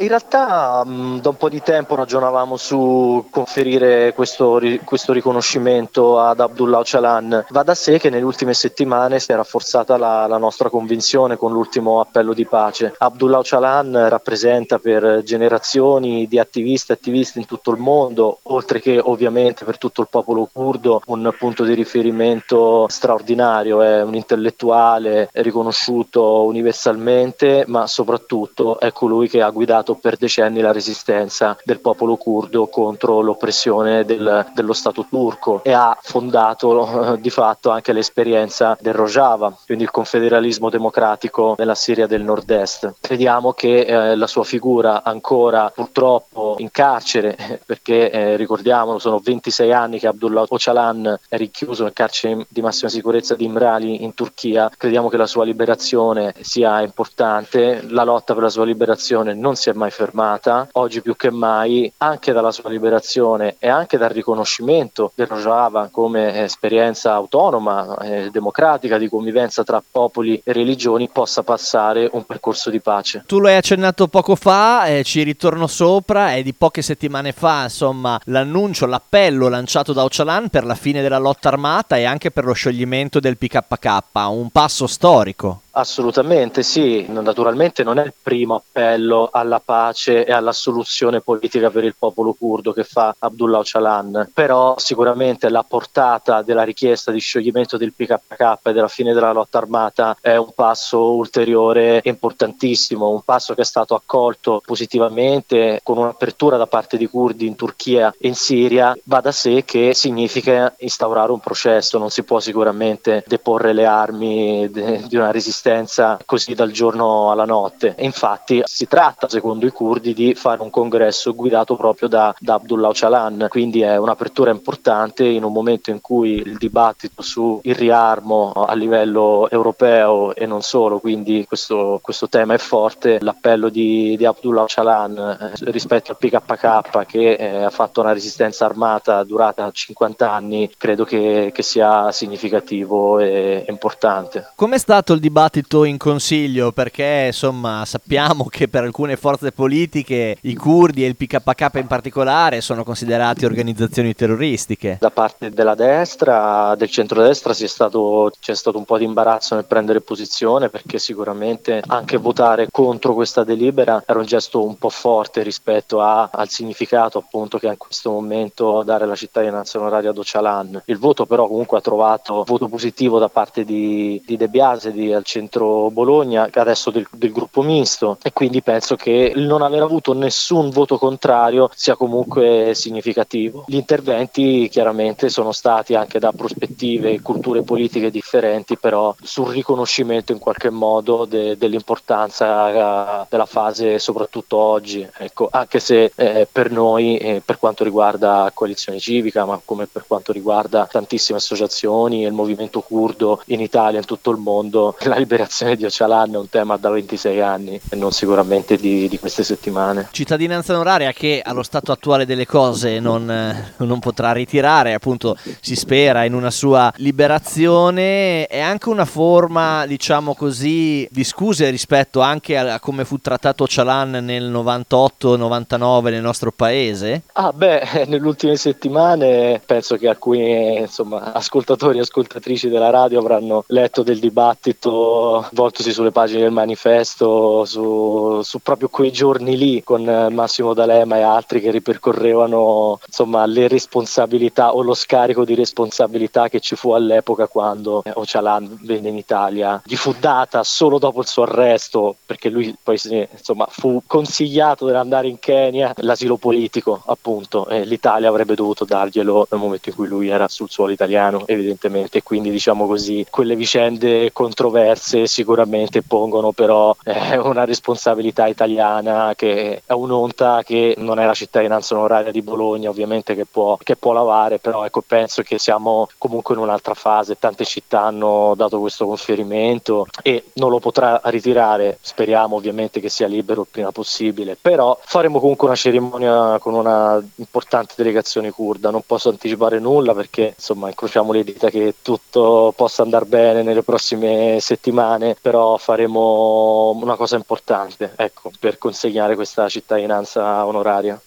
In realtà mh, da un po' di tempo ragionavamo su conferire questo, questo riconoscimento ad Abdullah Öcalan. Va da sé che nelle ultime settimane si è rafforzata la, la nostra convinzione con l'ultimo appello di pace. Abdullah Öcalan rappresenta per generazioni di attivisti e attivisti in tutto il mondo, oltre che ovviamente per tutto il popolo curdo, un punto di riferimento straordinario, è un intellettuale riconosciuto universalmente, ma soprattutto è colui che ha guidato per decenni la resistenza del popolo curdo contro l'oppressione del, dello Stato turco e ha fondato eh, di fatto anche l'esperienza del Rojava, quindi il confederalismo democratico nella Siria del nord-est. Crediamo che eh, la sua figura ancora purtroppo in carcere, perché eh, ricordiamolo sono 26 anni che Abdullah Öcalan è rinchiuso nel carcere di massima sicurezza di Imrali in Turchia, crediamo che la sua liberazione sia importante, la lotta per la sua liberazione non si è mai fermata, oggi più che mai anche dalla sua liberazione e anche dal riconoscimento del Rojava come esperienza autonoma eh, democratica di convivenza tra popoli e religioni possa passare un percorso di pace. Tu lo hai accennato poco fa, eh, ci ritorno sopra, è di poche settimane fa insomma l'annuncio, l'appello lanciato da Ocalan per la fine della lotta armata e anche per lo scioglimento del PKK, un passo storico. Assolutamente sì, naturalmente non è il primo appello alla pace e alla soluzione politica per il popolo curdo che fa Abdullah Öcalan, però sicuramente la portata della richiesta di scioglimento del PKK e della fine della lotta armata è un passo ulteriore importantissimo, un passo che è stato accolto positivamente con un'apertura da parte di curdi in Turchia e in Siria, va da sé che significa instaurare un processo, non si può sicuramente deporre le armi di una resistenza resistenza così dal giorno alla notte. E infatti si tratta, secondo i curdi, di fare un congresso guidato proprio da, da Abdullah Öcalan, quindi è un'apertura importante in un momento in cui il dibattito sul riarmo a livello europeo e non solo, quindi questo, questo tema è forte, l'appello di, di Abdullah Öcalan eh, rispetto al PKK che eh, ha fatto una resistenza armata durata 50 anni, credo che, che sia significativo e importante. Com'è stato il dibattito? Dibattito in consiglio perché insomma sappiamo che per alcune forze politiche i curdi e il PKK in particolare sono considerati organizzazioni terroristiche. Da parte della destra, del centrodestra stato, c'è stato un po' di imbarazzo nel prendere posizione perché sicuramente anche votare contro questa delibera era un gesto un po' forte rispetto a, al significato appunto che ha in questo momento dare la cittadinanza onoraria ad Ocalan. Il voto però comunque ha trovato voto positivo da parte di, di De Biase, di Alcino centro Bologna, adesso del, del, gruppo misto e quindi penso che il non aver avuto nessun voto contrario sia comunque significativo. Gli interventi chiaramente sono stati anche da prospettive e culture politiche differenti, però sul riconoscimento in qualche modo de, dell'importanza uh, della fase soprattutto oggi, ecco, anche se eh, per noi, eh, per quanto riguarda coalizione civica, ma come per quanto riguarda tantissime associazioni e il movimento curdo in Italia e in tutto il mondo, la liberazione di Ocalan è un tema da 26 anni e non sicuramente di, di, queste settimane. Cittadinanza onoraria che allo stato attuale delle cose non, eh, non, potrà ritirare, appunto si spera in una sua liberazione, è anche una forma, diciamo così, di scuse rispetto anche a, a come fu trattato Ocalan nel 98-99 nel nostro paese? Ah beh, nelle ultime settimane penso che alcuni insomma, ascoltatori e ascoltatrici della radio avranno letto del dibattito voltosi sulle pagine del manifesto, su, su, proprio quei giorni lì con Massimo D'Alema e altri che ripercorrevano insomma, le responsabilità o lo scarico di responsabilità che ci fu all'epoca quando Ocalan venne in Italia. Gli fu data solo dopo il suo arresto, perché lui poi insomma, fu consigliato di andare in Kenya, l'asilo politico appunto, e l'Italia avrebbe dovuto darglielo nel momento in cui lui era sul suolo italiano evidentemente, quindi diciamo così quelle vicende controverse diverse sicuramente pongono però eh, una responsabilità italiana che è un'onta che non è la cittadinanza onoraria di Bologna ovviamente che può, che può lavare, però ecco, penso che siamo comunque in un'altra fase, tante città hanno dato questo conferimento e non lo potrà ritirare, speriamo ovviamente che sia libero il prima possibile, però faremo comunque una cerimonia con una importante delegazione kurda, non posso anticipare nulla perché insomma incrociamo le dita che tutto possa andare bene nelle prossime settimane settimane, però faremo una cosa importante ecco, per consegnare questa cittadinanza onoraria.